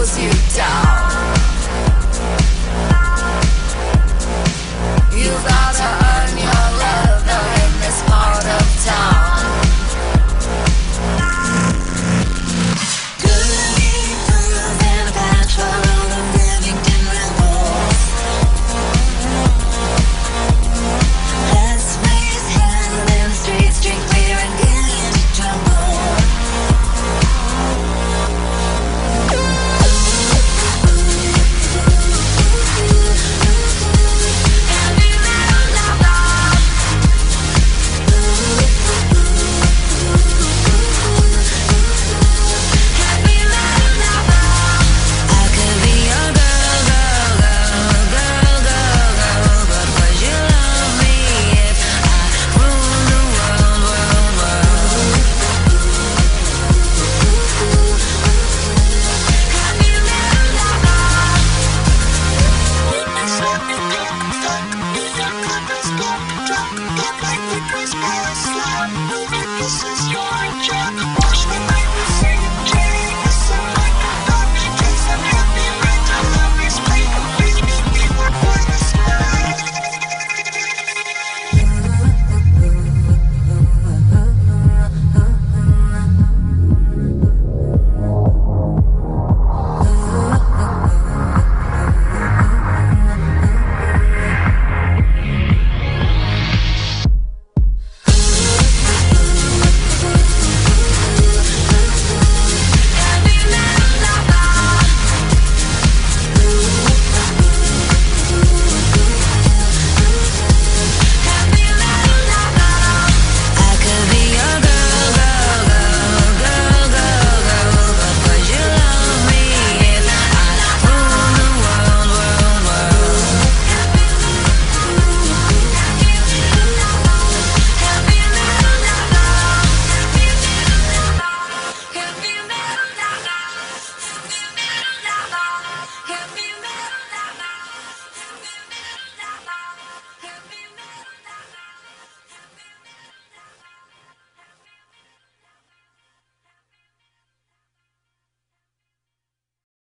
slows you down.